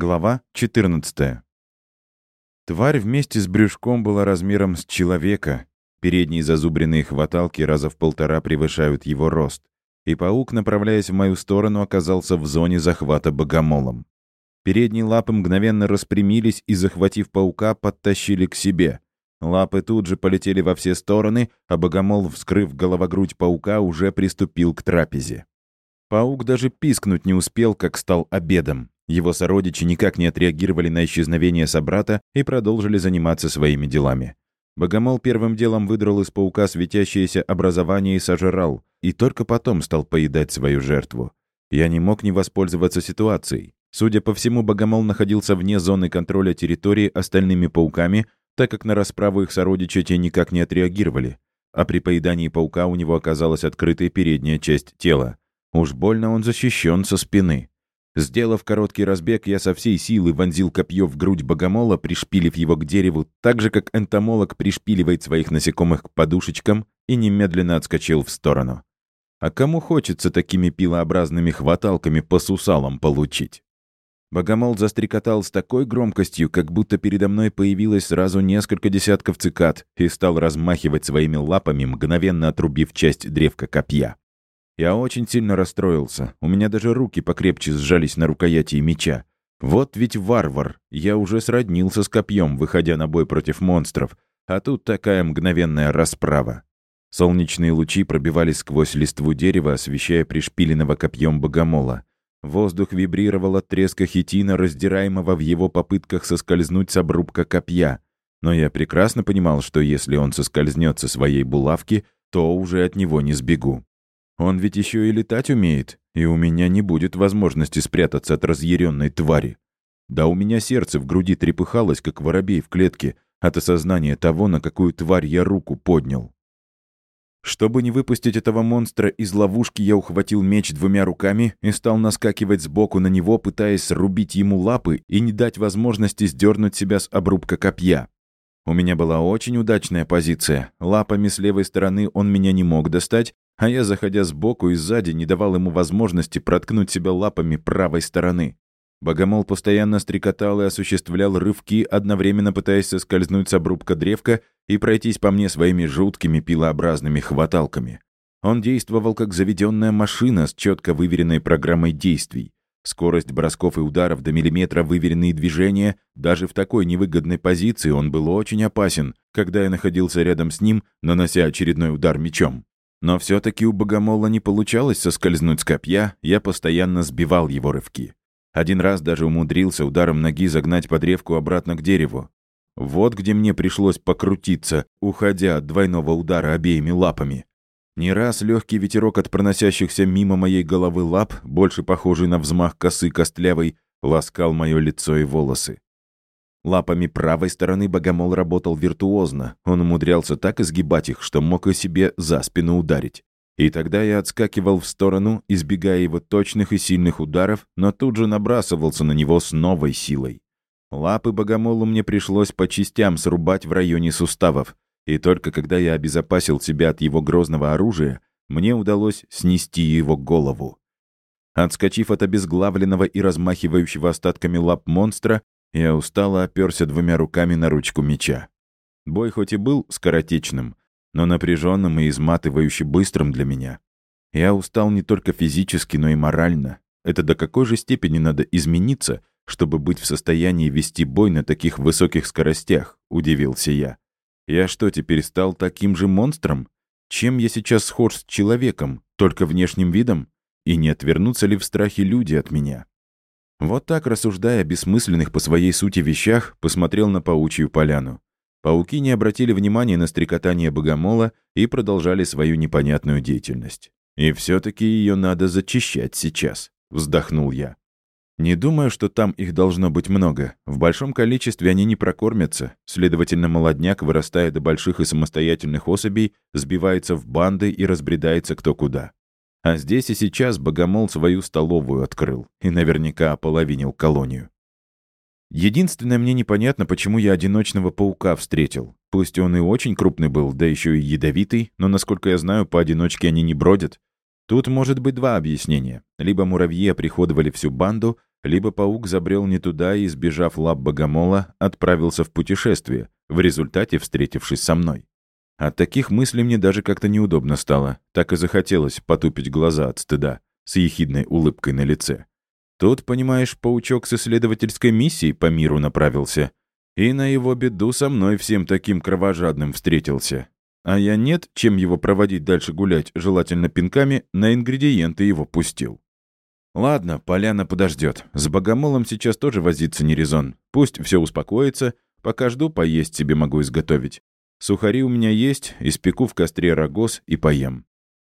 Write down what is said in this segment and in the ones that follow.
Глава 14. Тварь вместе с брюшком была размером с человека. Передние зазубренные хваталки раза в полтора превышают его рост. И паук, направляясь в мою сторону, оказался в зоне захвата богомолом. Передние лапы мгновенно распрямились и, захватив паука, подтащили к себе. Лапы тут же полетели во все стороны, а богомол, вскрыв головогрудь паука, уже приступил к трапезе. Паук даже пискнуть не успел, как стал обедом. Его сородичи никак не отреагировали на исчезновение собрата и продолжили заниматься своими делами. Богомол первым делом выдрал из паука светящееся образование и сожрал, и только потом стал поедать свою жертву. Я не мог не воспользоваться ситуацией. Судя по всему, Богомол находился вне зоны контроля территории остальными пауками, так как на расправу их сородичи те никак не отреагировали. А при поедании паука у него оказалась открытая передняя часть тела. Уж больно он защищен со спины. Сделав короткий разбег, я со всей силы вонзил копье в грудь богомола, пришпилив его к дереву, так же, как энтомолог пришпиливает своих насекомых к подушечкам, и немедленно отскочил в сторону. А кому хочется такими пилообразными хваталками по сусалам получить? Богомол застрекотал с такой громкостью, как будто передо мной появилось сразу несколько десятков цикад и стал размахивать своими лапами, мгновенно отрубив часть древка копья. Я очень сильно расстроился. У меня даже руки покрепче сжались на рукояти меча. Вот ведь варвар. Я уже сроднился с копьем, выходя на бой против монстров. А тут такая мгновенная расправа. Солнечные лучи пробивались сквозь листву дерева, освещая пришпиленного копьем богомола. Воздух вибрировал от треска хитина, раздираемого в его попытках соскользнуть с обрубка копья. Но я прекрасно понимал, что если он соскользнет со своей булавки, то уже от него не сбегу. Он ведь еще и летать умеет, и у меня не будет возможности спрятаться от разъяренной твари. Да у меня сердце в груди трепыхалось, как воробей в клетке, от осознания того, на какую тварь я руку поднял. Чтобы не выпустить этого монстра из ловушки, я ухватил меч двумя руками и стал наскакивать сбоку на него, пытаясь срубить ему лапы и не дать возможности сдернуть себя с обрубка копья. У меня была очень удачная позиция. Лапами с левой стороны он меня не мог достать, а я, заходя сбоку и сзади, не давал ему возможности проткнуть себя лапами правой стороны. Богомол постоянно стрекотал и осуществлял рывки, одновременно пытаясь соскользнуть с обрубка древка и пройтись по мне своими жуткими пилообразными хваталками. Он действовал как заведенная машина с четко выверенной программой действий. Скорость бросков и ударов до миллиметра выверенные движения, даже в такой невыгодной позиции он был очень опасен, когда я находился рядом с ним, нанося очередной удар мечом. Но все-таки у богомола не получалось соскользнуть с копья, я постоянно сбивал его рывки. Один раз даже умудрился ударом ноги загнать подревку обратно к дереву. Вот где мне пришлось покрутиться, уходя от двойного удара обеими лапами. Не раз легкий ветерок от проносящихся мимо моей головы лап, больше похожий на взмах косы костлявой, ласкал мое лицо и волосы. Лапами правой стороны богомол работал виртуозно. Он умудрялся так изгибать их, что мог и себе за спину ударить. И тогда я отскакивал в сторону, избегая его точных и сильных ударов, но тут же набрасывался на него с новой силой. Лапы богомолу мне пришлось по частям срубать в районе суставов, и только когда я обезопасил себя от его грозного оружия, мне удалось снести его голову. Отскочив от обезглавленного и размахивающего остатками лап монстра, я устало оперся двумя руками на ручку меча. Бой хоть и был скоротечным, но напряженным и изматывающе быстрым для меня. Я устал не только физически, но и морально. Это до какой же степени надо измениться, чтобы быть в состоянии вести бой на таких высоких скоростях, удивился я. Я что, теперь стал таким же монстром? Чем я сейчас схож с человеком, только внешним видом? И не отвернутся ли в страхе люди от меня? Вот так, рассуждая о бессмысленных по своей сути вещах, посмотрел на паучью поляну. Пауки не обратили внимания на стрекотание богомола и продолжали свою непонятную деятельность. «И все-таки ее надо зачищать сейчас», — вздохнул я. «Не думаю, что там их должно быть много. В большом количестве они не прокормятся. Следовательно, молодняк, вырастая до больших и самостоятельных особей, сбивается в банды и разбредается кто куда. А здесь и сейчас Богомол свою столовую открыл и наверняка ополовинил колонию. Единственное, мне непонятно, почему я одиночного паука встретил. Пусть он и очень крупный был, да еще и ядовитый, но, насколько я знаю, поодиночке они не бродят. Тут может быть два объяснения. Либо муравьи оприходовали всю банду, либо паук забрел не туда и, избежав лап богомола, отправился в путешествие, в результате встретившись со мной. От таких мыслей мне даже как-то неудобно стало, так и захотелось потупить глаза от стыда, с ехидной улыбкой на лице. Тут, понимаешь, паучок с исследовательской миссией по миру направился, и на его беду со мной всем таким кровожадным встретился. А я нет, чем его проводить дальше гулять, желательно пинками, на ингредиенты его пустил. Ладно, поляна подождет. С богомолом сейчас тоже возиться не резон. Пусть все успокоится, пока жду, поесть себе могу изготовить. Сухари у меня есть, испеку в костре рогоз и поем.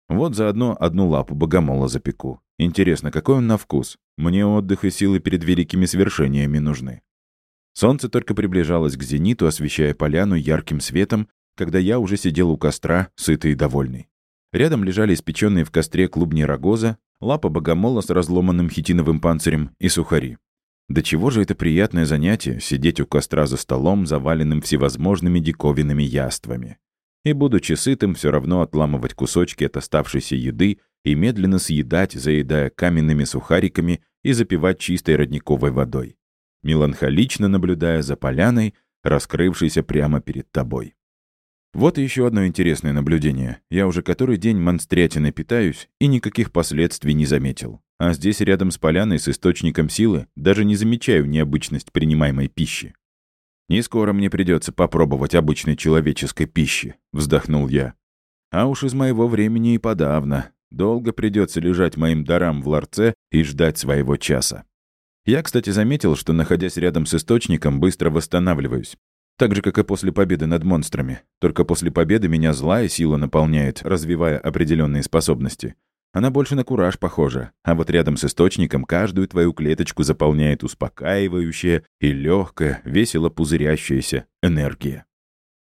Вот заодно одну лапу богомола запеку. Интересно, какой он на вкус? Мне отдых и силы перед великими свершениями нужны. Солнце только приближалось к зениту, освещая поляну ярким светом, когда я уже сидел у костра, сытый и довольный. Рядом лежали испеченные в костре клубни рогоза, лапа богомола с разломанным хитиновым панцирем и сухари. До чего же это приятное занятие — сидеть у костра за столом, заваленным всевозможными диковинными яствами. И, будучи сытым, все равно отламывать кусочки от оставшейся еды и медленно съедать, заедая каменными сухариками и запивать чистой родниковой водой, меланхолично наблюдая за поляной, раскрывшейся прямо перед тобой. Вот еще одно интересное наблюдение. Я уже который день монстрятиной питаюсь и никаких последствий не заметил. А здесь, рядом с поляной, с источником силы, даже не замечаю необычность принимаемой пищи. «Не скоро мне придется попробовать обычной человеческой пищи», — вздохнул я. «А уж из моего времени и подавно. Долго придется лежать моим дарам в ларце и ждать своего часа». Я, кстати, заметил, что, находясь рядом с источником, быстро восстанавливаюсь. Так же, как и после победы над монстрами. Только после победы меня злая сила наполняет, развивая определенные способности. Она больше на кураж похожа, а вот рядом с источником каждую твою клеточку заполняет успокаивающая и легкая, весело пузырящаяся энергия.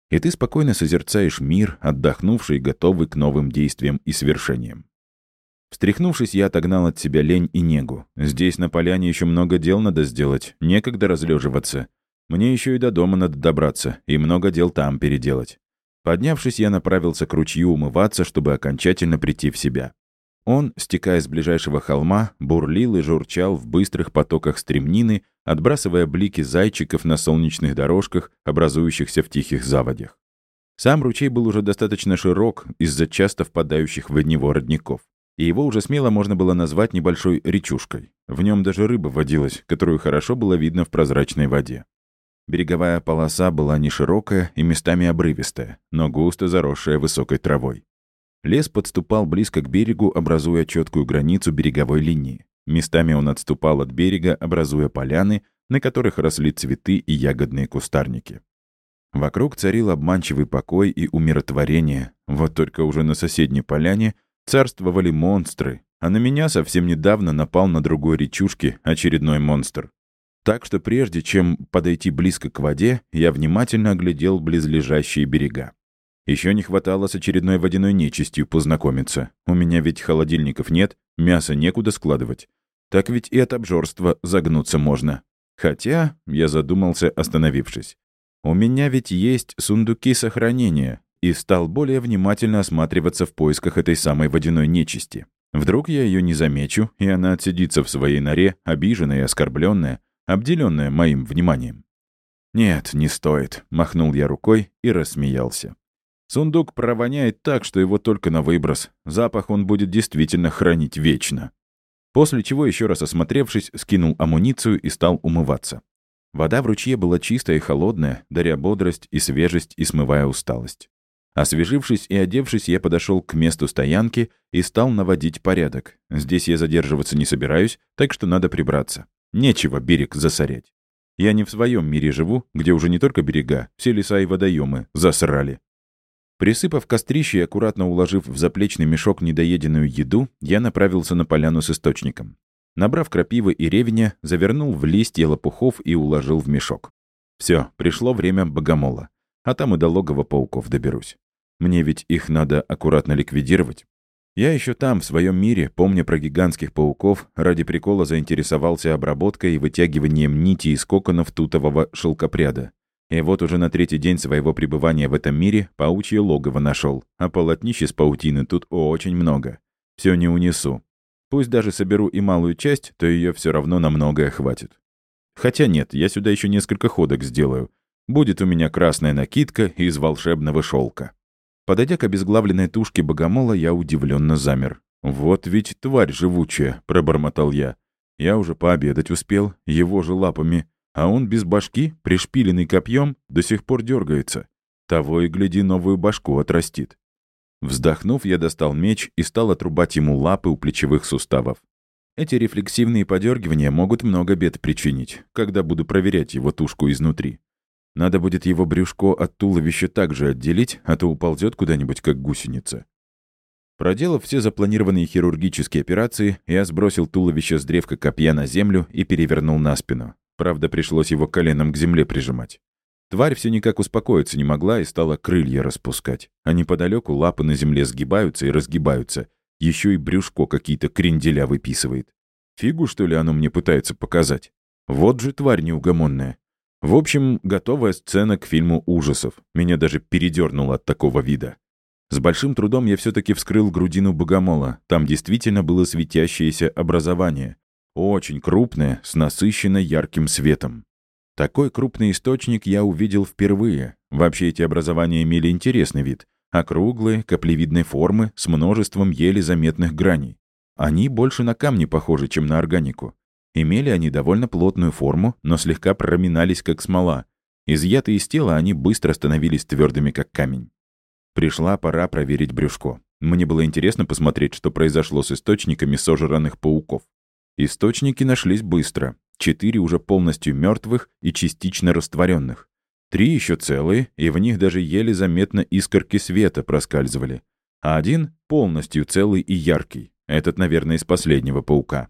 И ты спокойно созерцаешь мир, отдохнувший и готовый к новым действиям и свершениям. Встряхнувшись, я отогнал от себя лень и негу. Здесь на поляне еще много дел надо сделать, некогда разлеживаться. Мне еще и до дома надо добраться, и много дел там переделать. Поднявшись, я направился к ручью умываться, чтобы окончательно прийти в себя. Он, стекая с ближайшего холма, бурлил и журчал в быстрых потоках стремнины, отбрасывая блики зайчиков на солнечных дорожках, образующихся в тихих заводях. Сам ручей был уже достаточно широк из-за часто впадающих в него родников, и его уже смело можно было назвать небольшой речушкой. В нем даже рыба водилась, которую хорошо было видно в прозрачной воде. Береговая полоса была не широкая и местами обрывистая, но густо заросшая высокой травой. Лес подступал близко к берегу, образуя четкую границу береговой линии. Местами он отступал от берега, образуя поляны, на которых росли цветы и ягодные кустарники. Вокруг царил обманчивый покой и умиротворение. Вот только уже на соседней поляне царствовали монстры, а на меня совсем недавно напал на другой речушке очередной монстр. Так что прежде чем подойти близко к воде, я внимательно оглядел близлежащие берега. Еще не хватало с очередной водяной нечистью познакомиться. У меня ведь холодильников нет, мясо некуда складывать. Так ведь и от обжорства загнуться можно. Хотя, я задумался, остановившись. У меня ведь есть сундуки сохранения, и стал более внимательно осматриваться в поисках этой самой водяной нечисти. Вдруг я ее не замечу, и она отсидится в своей норе, обиженная и оскорбленная, обделенная моим вниманием. «Нет, не стоит», — махнул я рукой и рассмеялся. «Сундук провоняет так, что его только на выброс. Запах он будет действительно хранить вечно». После чего, еще раз осмотревшись, скинул амуницию и стал умываться. Вода в ручье была чистая и холодная, даря бодрость и свежесть и смывая усталость. Освежившись и одевшись, я подошел к месту стоянки и стал наводить порядок. Здесь я задерживаться не собираюсь, так что надо прибраться. Нечего берег засорять. Я не в своем мире живу, где уже не только берега, все леса и водоемы засрали. Присыпав кострище и аккуратно уложив в заплечный мешок недоеденную еду, я направился на поляну с источником. Набрав крапивы и ревеня, завернул в листья лопухов и уложил в мешок. Все, пришло время богомола. А там и до логова пауков доберусь. Мне ведь их надо аккуратно ликвидировать. Я еще там, в своем мире, помня про гигантских пауков, ради прикола заинтересовался обработкой и вытягиванием нити из коконов тутового шелкопряда. И вот уже на третий день своего пребывания в этом мире паучье логово нашел, а полотнище с паутины тут очень много. Все не унесу. Пусть даже соберу и малую часть, то ее все равно на многое хватит. Хотя нет, я сюда еще несколько ходок сделаю. Будет у меня красная накидка из волшебного шелка. Подойдя к обезглавленной тушке богомола, я удивленно замер. «Вот ведь тварь живучая», — пробормотал я. «Я уже пообедать успел, его же лапами, а он без башки, пришпиленный копьем, до сих пор дергается. Того и гляди, новую башку отрастит». Вздохнув, я достал меч и стал отрубать ему лапы у плечевых суставов. Эти рефлексивные подергивания могут много бед причинить, когда буду проверять его тушку изнутри. Надо будет его брюшко от туловища также отделить, а то уползет куда-нибудь, как гусеница. Проделав все запланированные хирургические операции, я сбросил туловище с древка копья на землю и перевернул на спину. Правда, пришлось его коленом к земле прижимать. Тварь все никак успокоиться не могла и стала крылья распускать. А неподалеку лапы на земле сгибаются и разгибаются. Еще и брюшко какие-то кренделя выписывает. Фигу, что ли, оно мне пытается показать? Вот же тварь неугомонная. В общем, готовая сцена к фильму ужасов. Меня даже передернуло от такого вида. С большим трудом я все-таки вскрыл грудину богомола. Там действительно было светящееся образование. Очень крупное, с насыщенно ярким светом. Такой крупный источник я увидел впервые. Вообще эти образования имели интересный вид. Округлые, каплевидной формы, с множеством еле заметных граней. Они больше на камни похожи, чем на органику. Имели они довольно плотную форму, но слегка проминались, как смола. Изъятые из тела, они быстро становились твердыми, как камень. Пришла пора проверить брюшко. Мне было интересно посмотреть, что произошло с источниками сожранных пауков. Источники нашлись быстро. Четыре уже полностью мертвых и частично растворенных. Три еще целые, и в них даже еле заметно искорки света проскальзывали. А один полностью целый и яркий. Этот, наверное, из последнего паука.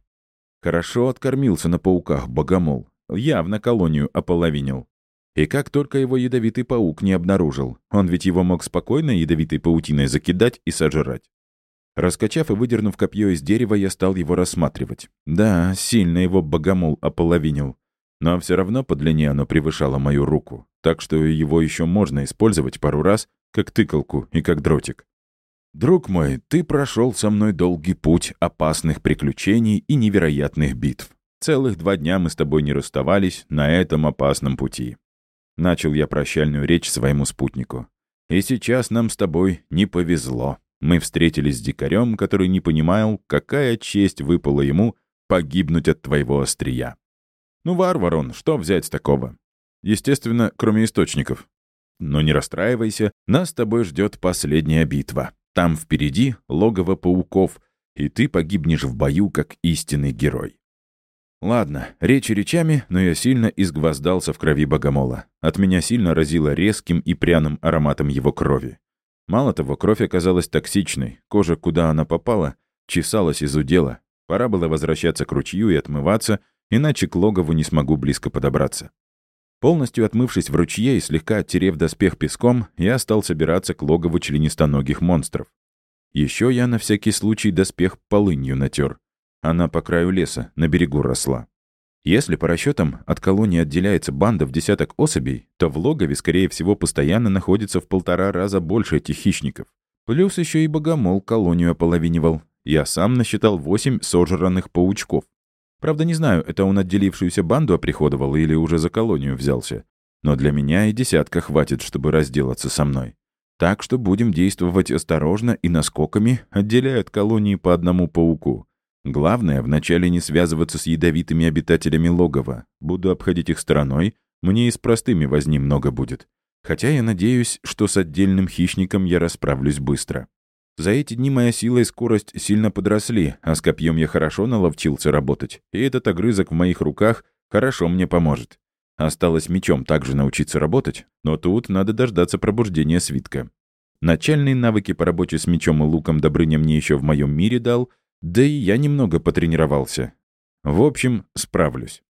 Хорошо откормился на пауках богомол. Явно колонию ополовинил. И как только его ядовитый паук не обнаружил, он ведь его мог спокойно ядовитой паутиной закидать и сожрать. Раскачав и выдернув копье из дерева, я стал его рассматривать. Да, сильно его богомол ополовинил. Но все равно по длине оно превышало мою руку, так что его еще можно использовать пару раз, как тыкалку и как дротик. «Друг мой, ты прошел со мной долгий путь опасных приключений и невероятных битв. Целых два дня мы с тобой не расставались на этом опасном пути». Начал я прощальную речь своему спутнику. «И сейчас нам с тобой не повезло. Мы встретились с дикарем, который не понимал, какая честь выпала ему погибнуть от твоего острия. Ну, варвар он, что взять с такого? Естественно, кроме источников. Но не расстраивайся, нас с тобой ждет последняя битва. Там впереди логово пауков, и ты погибнешь в бою как истинный герой. Ладно, речи речами, но я сильно изгвоздался в крови богомола. От меня сильно разило резким и пряным ароматом его крови. Мало того, кровь оказалась токсичной, кожа, куда она попала, чесалась из удела. Пора было возвращаться к ручью и отмываться, иначе к логову не смогу близко подобраться. Полностью отмывшись в ручье и слегка оттерев доспех песком, я стал собираться к логову членистоногих монстров. Еще я на всякий случай доспех полынью натер. Она по краю леса, на берегу росла. Если по расчетам от колонии отделяется банда в десяток особей, то в логове, скорее всего, постоянно находится в полтора раза больше этих хищников. Плюс еще и богомол колонию ополовинивал. Я сам насчитал восемь сожранных паучков. Правда, не знаю, это он отделившуюся банду оприходовал или уже за колонию взялся. Но для меня и десятка хватит, чтобы разделаться со мной. Так что будем действовать осторожно и наскоками, отделяя от колонии по одному пауку. Главное, вначале не связываться с ядовитыми обитателями логова. Буду обходить их стороной, мне и с простыми возни много будет. Хотя я надеюсь, что с отдельным хищником я расправлюсь быстро. За эти дни моя сила и скорость сильно подросли, а с копьем я хорошо наловчился работать, и этот огрызок в моих руках хорошо мне поможет. Осталось мечом также научиться работать, но тут надо дождаться пробуждения свитка. Начальные навыки по работе с мечом и луком Добрыня мне еще в моем мире дал, да и я немного потренировался. В общем, справлюсь.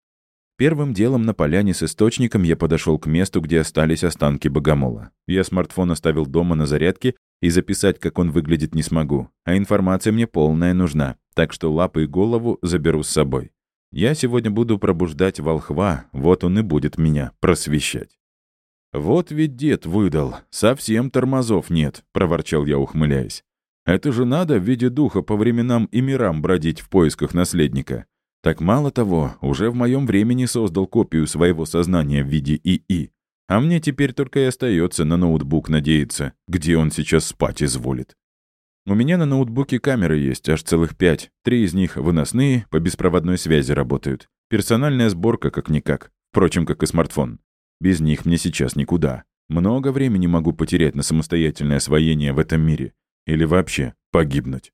Первым делом на поляне с источником я подошел к месту, где остались останки богомола. Я смартфон оставил дома на зарядке и записать, как он выглядит, не смогу. А информация мне полная нужна, так что лапы и голову заберу с собой. Я сегодня буду пробуждать волхва, вот он и будет меня просвещать. «Вот ведь дед выдал, совсем тормозов нет», — проворчал я, ухмыляясь. Это же надо в виде духа по временам и мирам бродить в поисках наследника. Так мало того, уже в моем времени создал копию своего сознания в виде ИИ. А мне теперь только и остается на ноутбук надеяться, где он сейчас спать изволит. У меня на ноутбуке камеры есть, аж целых пять. Три из них выносные, по беспроводной связи работают. Персональная сборка как-никак. Впрочем, как и смартфон. Без них мне сейчас никуда. Много времени могу потерять на самостоятельное освоение в этом мире. Или вообще погибнуть.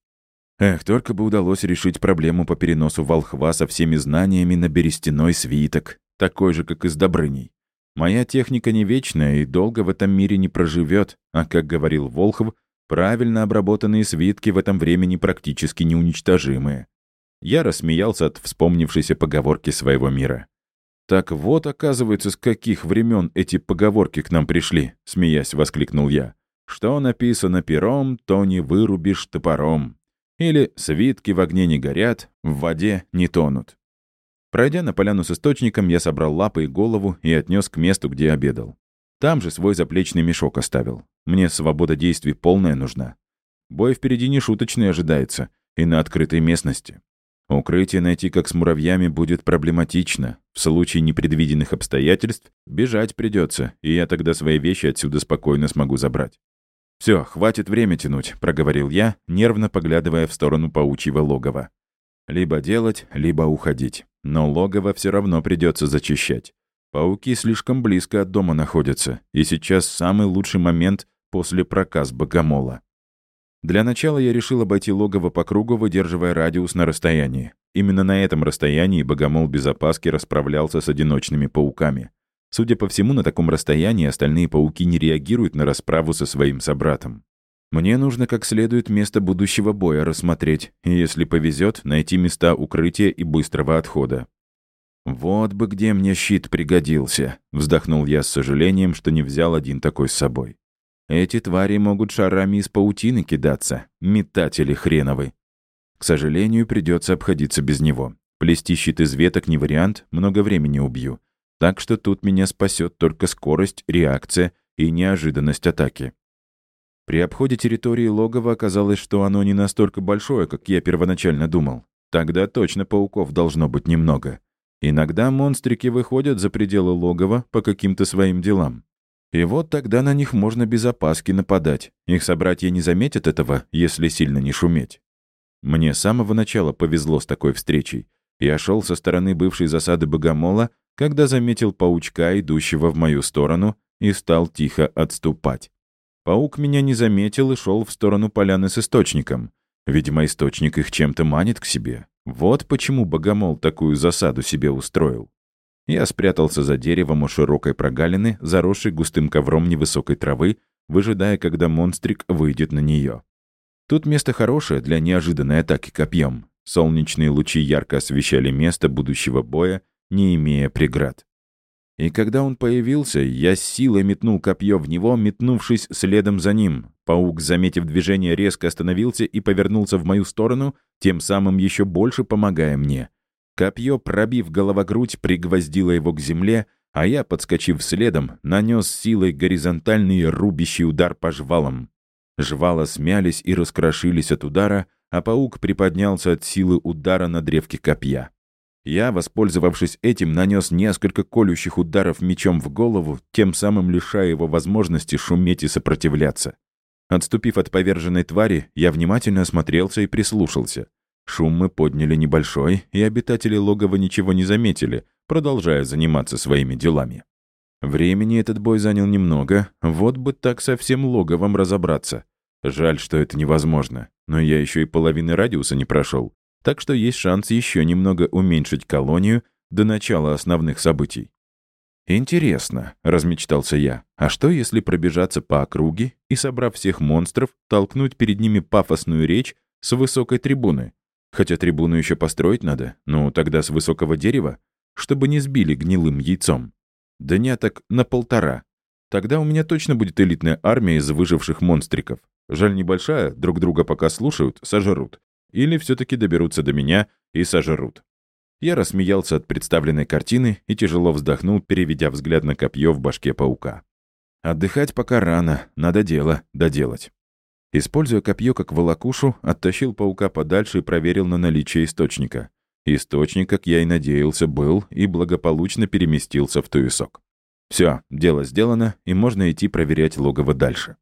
Эх, только бы удалось решить проблему по переносу волхва со всеми знаниями на берестяной свиток, такой же, как и с Добрыней. Моя техника не вечная и долго в этом мире не проживет, а, как говорил Волхов, правильно обработанные свитки в этом времени практически неуничтожимые. Я рассмеялся от вспомнившейся поговорки своего мира. «Так вот, оказывается, с каких времен эти поговорки к нам пришли», — смеясь воскликнул я. «Что написано пером, то не вырубишь топором». Или «свитки в огне не горят, в воде не тонут». Пройдя на поляну с источником, я собрал лапы и голову и отнес к месту, где обедал. Там же свой заплечный мешок оставил. Мне свобода действий полная нужна. Бой впереди не шуточный ожидается, и на открытой местности. Укрытие найти как с муравьями будет проблематично. В случае непредвиденных обстоятельств бежать придется, и я тогда свои вещи отсюда спокойно смогу забрать. Все, хватит время тянуть», — проговорил я, нервно поглядывая в сторону паучьего логова. «Либо делать, либо уходить. Но логово все равно придется зачищать. Пауки слишком близко от дома находятся, и сейчас самый лучший момент после проказ богомола. Для начала я решил обойти логово по кругу, выдерживая радиус на расстоянии. Именно на этом расстоянии богомол без опаски расправлялся с одиночными пауками. Судя по всему, на таком расстоянии остальные пауки не реагируют на расправу со своим собратом. Мне нужно как следует место будущего боя рассмотреть, и, если повезет, найти места укрытия и быстрого отхода. «Вот бы где мне щит пригодился», — вздохнул я с сожалением, что не взял один такой с собой. Эти твари могут шарами из паутины кидаться, метатели хреновы. К сожалению, придется обходиться без него. Плести щит из веток не вариант, много времени убью. Так что тут меня спасет только скорость, реакция и неожиданность атаки. При обходе территории логова оказалось, что оно не настолько большое, как я первоначально думал. Тогда точно пауков должно быть немного. Иногда монстрики выходят за пределы логова по каким-то своим делам. И вот тогда на них можно без опаски нападать. Их собратья не заметят этого, если сильно не шуметь. Мне с самого начала повезло с такой встречей. Я шел со стороны бывшей засады богомола, когда заметил паучка, идущего в мою сторону, и стал тихо отступать. Паук меня не заметил и шел в сторону поляны с источником. Видимо, источник их чем-то манит к себе. Вот почему богомол такую засаду себе устроил. Я спрятался за деревом у широкой прогалины, заросшей густым ковром невысокой травы, выжидая, когда монстрик выйдет на нее. Тут место хорошее для неожиданной атаки копьем. Солнечные лучи ярко освещали место будущего боя, не имея преград. И когда он появился, я с силой метнул копье в него, метнувшись следом за ним. Паук, заметив движение, резко остановился и повернулся в мою сторону, тем самым еще больше помогая мне. Копье, пробив головогрудь, пригвоздило его к земле, а я, подскочив следом, нанес силой горизонтальный рубящий удар по жвалам. Жвала смялись и раскрошились от удара, а паук приподнялся от силы удара на древке копья. Я, воспользовавшись этим, нанес несколько колющих ударов мечом в голову, тем самым лишая его возможности шуметь и сопротивляться. Отступив от поверженной твари, я внимательно осмотрелся и прислушался. Шум мы подняли небольшой, и обитатели логова ничего не заметили, продолжая заниматься своими делами. Времени этот бой занял немного, вот бы так со всем логовом разобраться. Жаль, что это невозможно, но я еще и половины радиуса не прошел, так что есть шанс еще немного уменьшить колонию до начала основных событий. «Интересно», — размечтался я, «а что, если пробежаться по округе и, собрав всех монстров, толкнуть перед ними пафосную речь с высокой трибуны? Хотя трибуну еще построить надо, ну тогда с высокого дерева, чтобы не сбили гнилым яйцом. Дня так на полтора. Тогда у меня точно будет элитная армия из выживших монстриков. Жаль небольшая, друг друга пока слушают, сожрут. Или все-таки доберутся до меня и сожрут. Я рассмеялся от представленной картины и тяжело вздохнул, переведя взгляд на копье в башке паука. Отдыхать пока рано, надо дело доделать. Используя копье как волокушу, оттащил паука подальше и проверил на наличие источника. Источник, как я и надеялся, был и благополучно переместился в туесок. Все, дело сделано, и можно идти проверять логово дальше.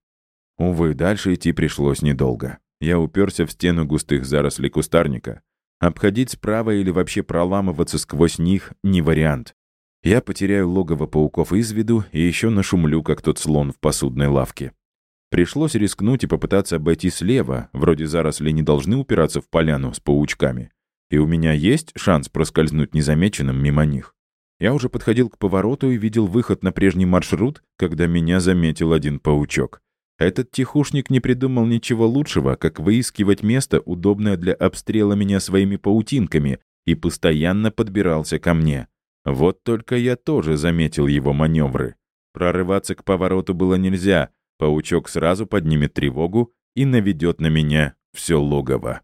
Увы, дальше идти пришлось недолго. Я уперся в стену густых зарослей кустарника. Обходить справа или вообще проламываться сквозь них — не вариант. Я потеряю логово пауков из виду и еще нашумлю, как тот слон в посудной лавке. Пришлось рискнуть и попытаться обойти слева, вроде заросли не должны упираться в поляну с паучками. И у меня есть шанс проскользнуть незамеченным мимо них. Я уже подходил к повороту и видел выход на прежний маршрут, когда меня заметил один паучок. Этот тихушник не придумал ничего лучшего, как выискивать место, удобное для обстрела меня своими паутинками, и постоянно подбирался ко мне. Вот только я тоже заметил его маневры. Прорываться к повороту было нельзя, Паучок сразу поднимет тревогу и наведет на меня все логово.